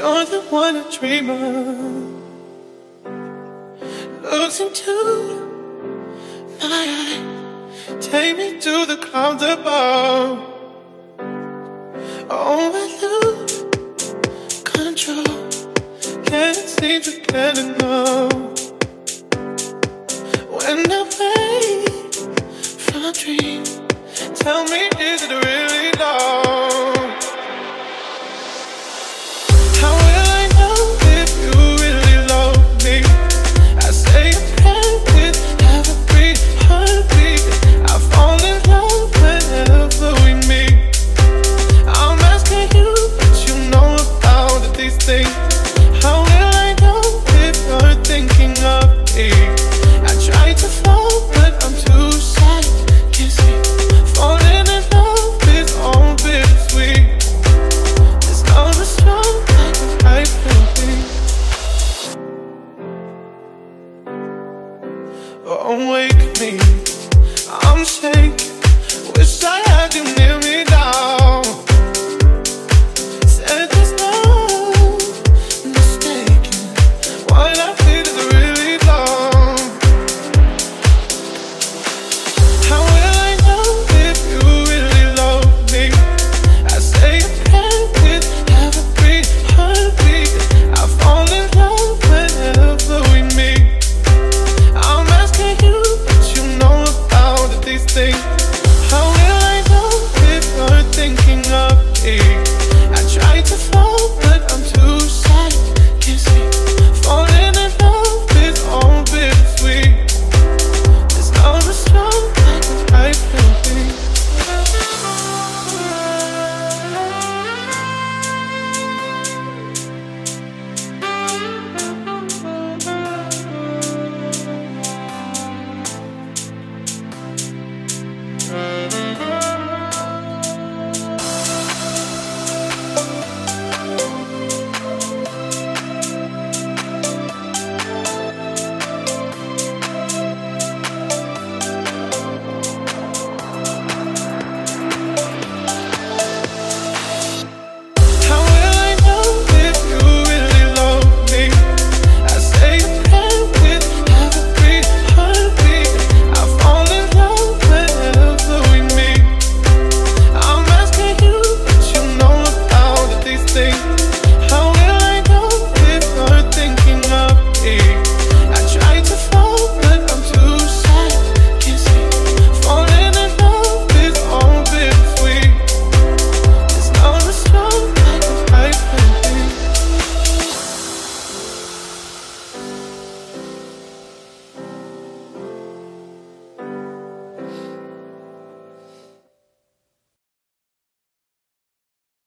You're the one I dream of. Looks into my eyes. Take me to the clouds above. Oh, I lose control. Can't seem to get enough. When I wake from a dream, tell me How will I know if you're thinking of me? I try to fall, but I'm too sad. Can't sleep. Falling in love is all bittersweet. Like. Oh, wake me. I'm shaking.